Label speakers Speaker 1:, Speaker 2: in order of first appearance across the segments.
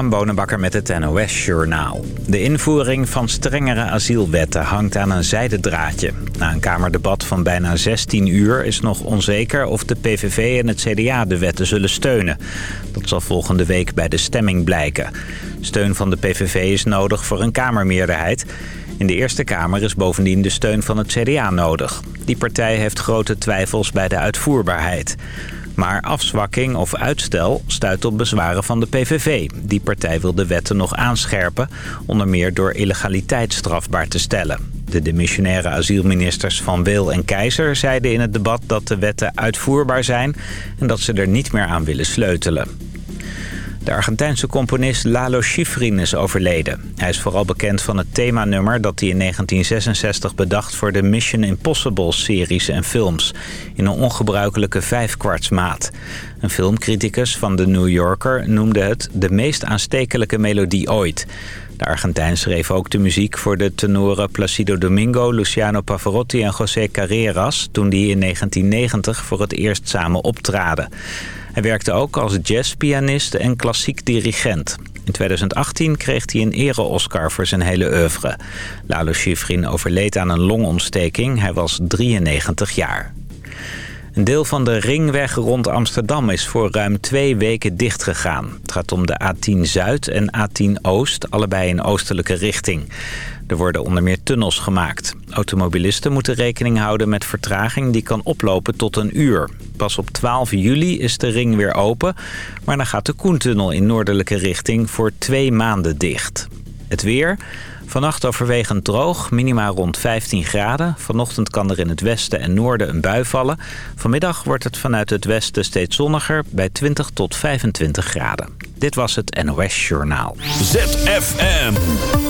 Speaker 1: Christian Bonenbakker met het NOS Journaal. De invoering van strengere asielwetten hangt aan een zijden draadje. Na een Kamerdebat van bijna 16 uur is nog onzeker of de PVV en het CDA de wetten zullen steunen. Dat zal volgende week bij de stemming blijken. Steun van de PVV is nodig voor een Kamermeerderheid. In de Eerste Kamer is bovendien de steun van het CDA nodig. Die partij heeft grote twijfels bij de uitvoerbaarheid. Maar afzwakking of uitstel stuit op bezwaren van de PVV. Die partij wil de wetten nog aanscherpen, onder meer door illegaliteit strafbaar te stellen. De demissionaire asielministers Van Weel en Keizer zeiden in het debat dat de wetten uitvoerbaar zijn... en dat ze er niet meer aan willen sleutelen. De Argentijnse componist Lalo Schifrin is overleden. Hij is vooral bekend van het themanummer dat hij in 1966 bedacht... voor de Mission Impossible-series en films. In een ongebruikelijke vijfkwartsmaat. Een filmcriticus van The New Yorker noemde het de meest aanstekelijke melodie ooit. De Argentijn schreef ook de muziek voor de tenoren Placido Domingo, Luciano Pavarotti en José Carreras... toen die in 1990 voor het eerst samen optraden. Hij werkte ook als jazzpianist en klassiek dirigent. In 2018 kreeg hij een ere-Oscar voor zijn hele oeuvre. Lalo Schifrin overleed aan een longontsteking. Hij was 93 jaar. Een deel van de ringweg rond Amsterdam is voor ruim twee weken dichtgegaan. Het gaat om de A10 Zuid en A10 Oost, allebei in oostelijke richting. Er worden onder meer tunnels gemaakt. Automobilisten moeten rekening houden met vertraging die kan oplopen tot een uur. Pas op 12 juli is de ring weer open, maar dan gaat de Koentunnel in noordelijke richting voor twee maanden dicht. Het weer... Vannacht overwegend droog, minima rond 15 graden. Vanochtend kan er in het westen en noorden een bui vallen. Vanmiddag wordt het vanuit het westen steeds zonniger bij 20 tot 25 graden. Dit was het NOS Journaal.
Speaker 2: ZFM.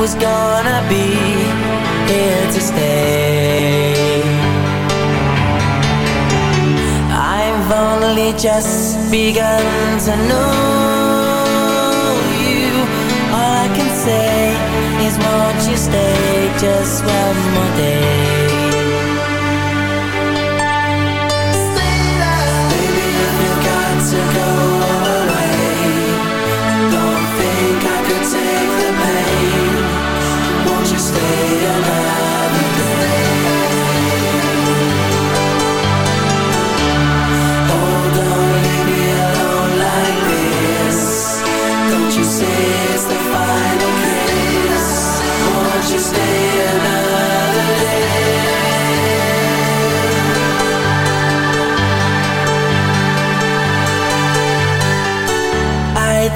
Speaker 3: was gonna be here to stay. I've only just begun to know you. All I can say is won't you stay just one more day?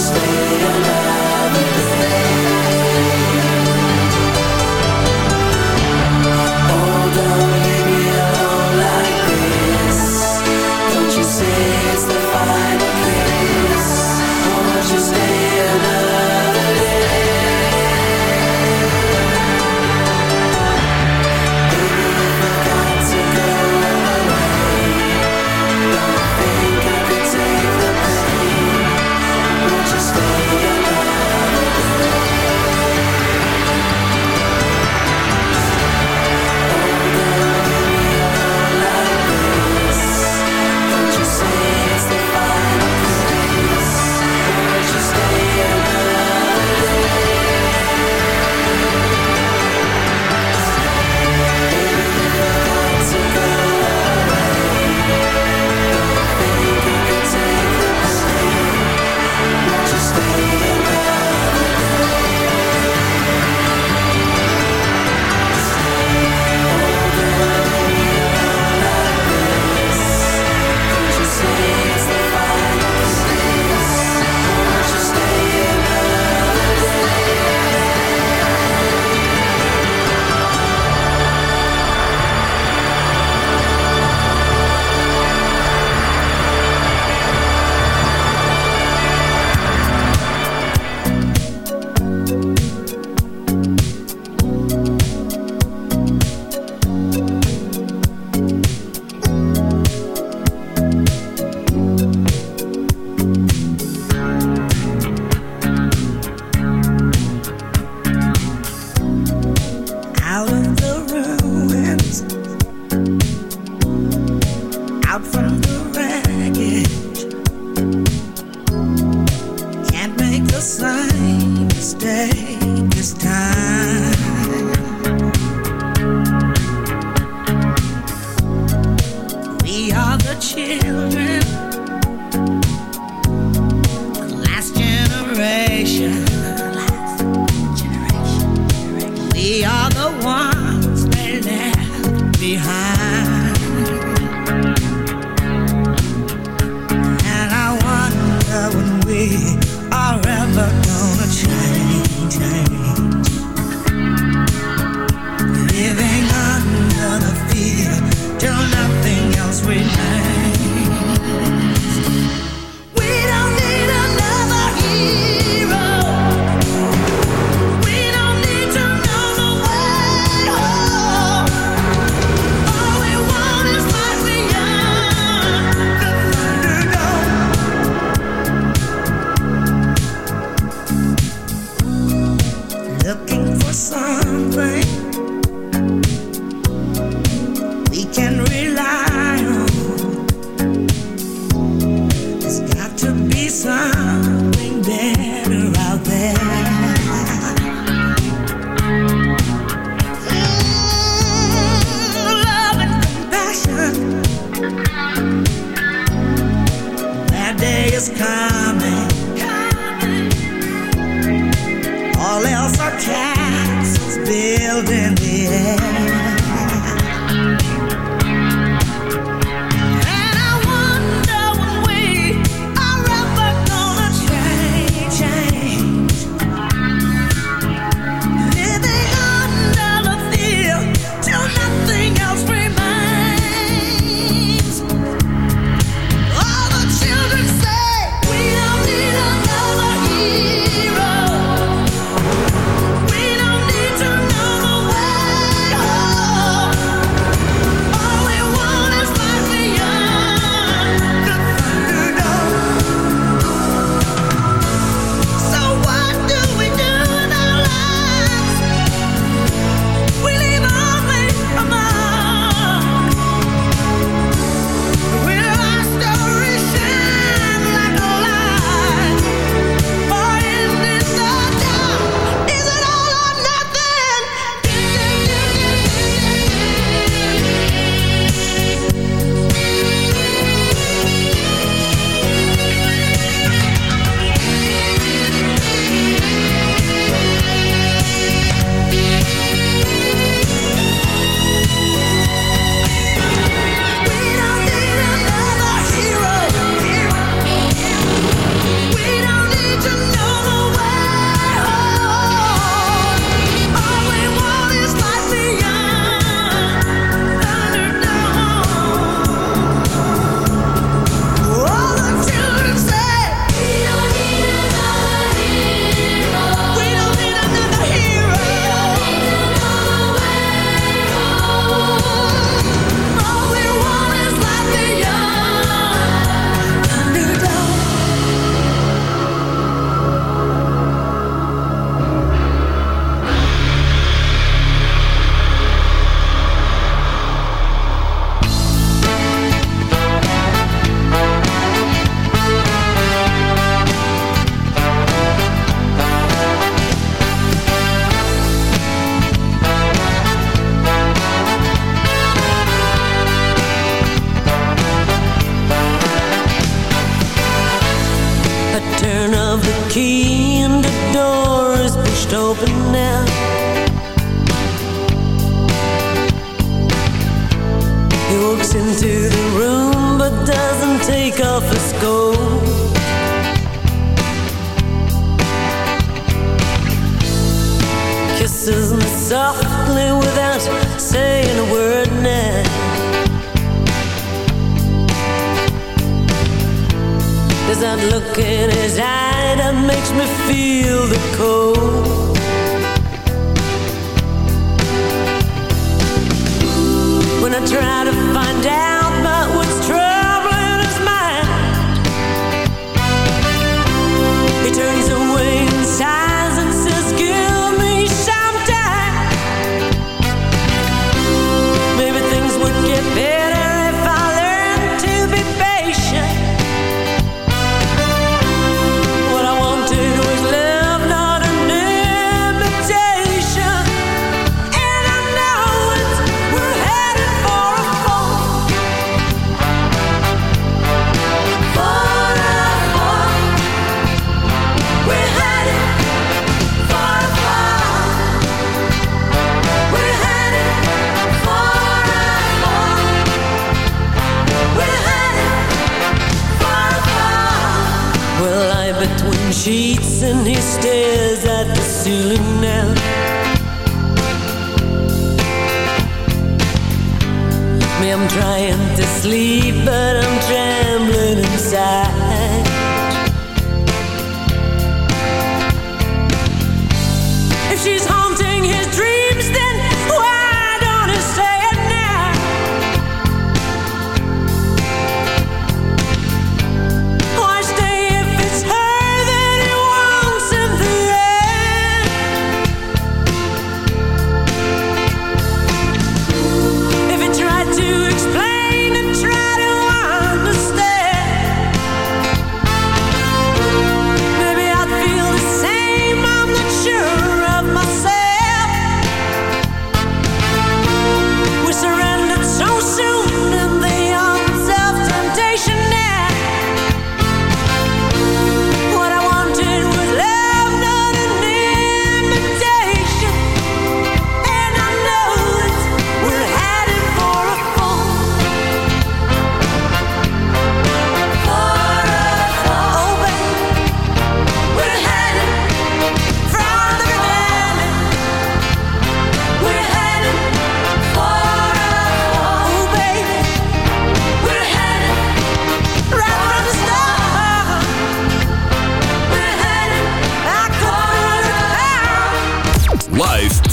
Speaker 3: stay
Speaker 4: alive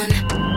Speaker 5: One.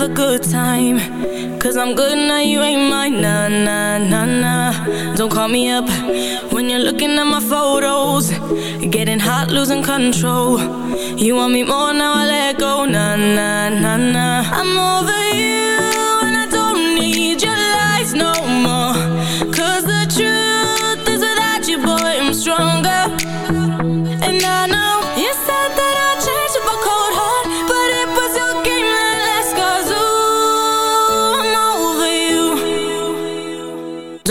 Speaker 5: a good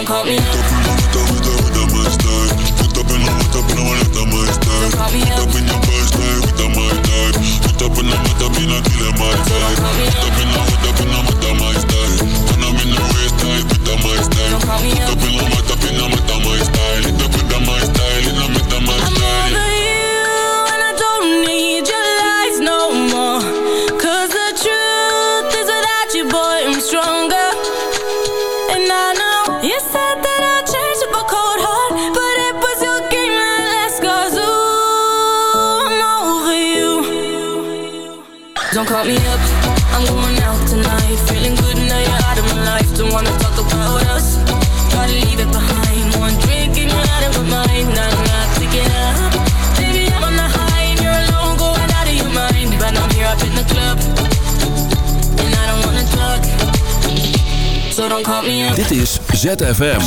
Speaker 6: don't call me up. Don't call me up. Don't Don't wanna talk about us. Try to leave it behind. One drink and you're out of my mind. Not to get up. Baby, I'm on the high and you're alone, going out of your mind. But I'm here up in the club, and I don't wanna talk. So don't call me up.
Speaker 2: Dit is ZFM.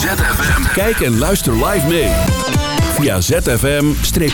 Speaker 2: Kijk en luister live mee. Via zfm-live.nl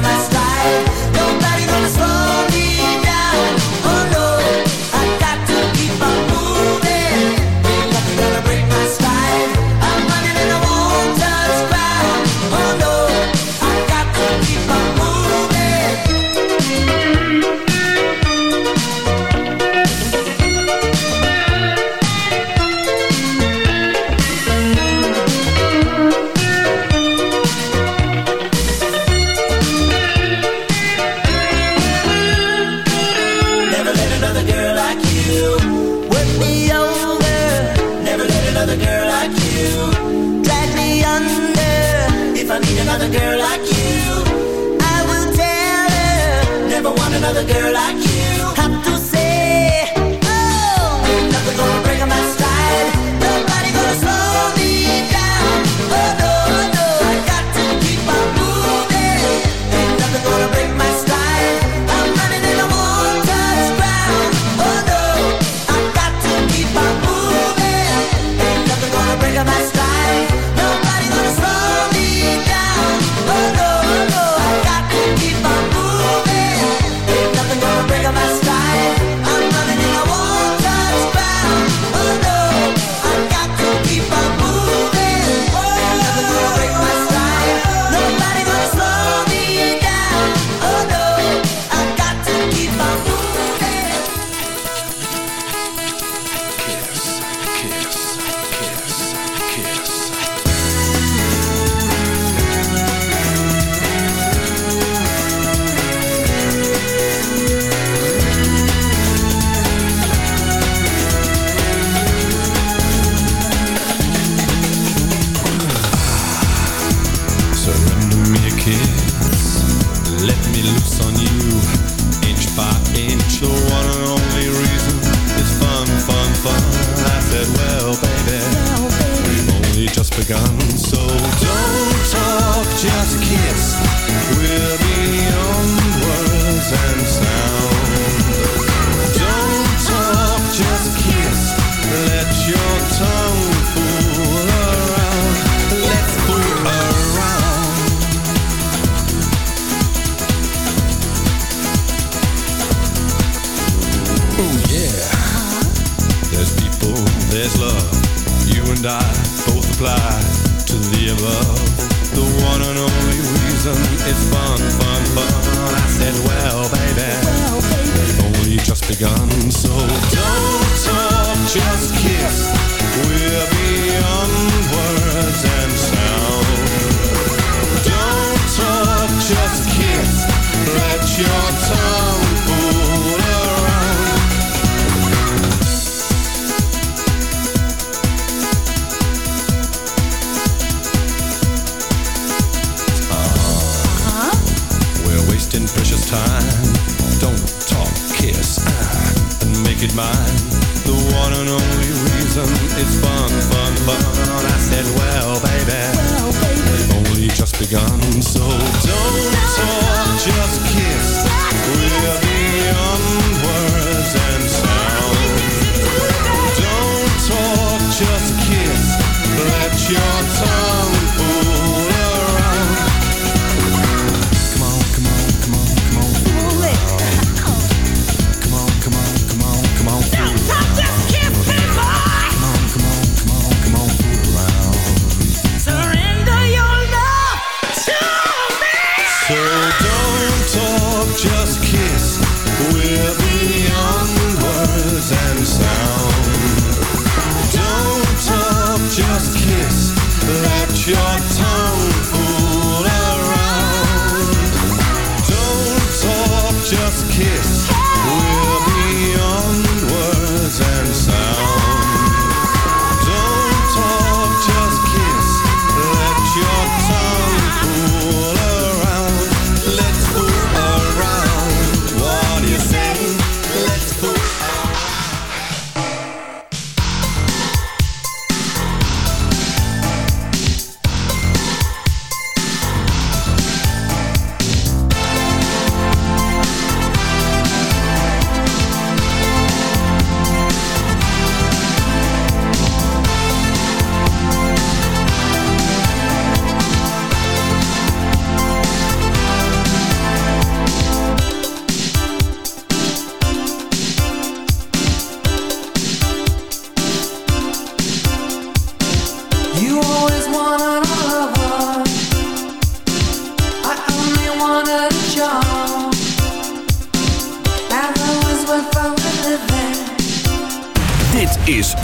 Speaker 7: messed up.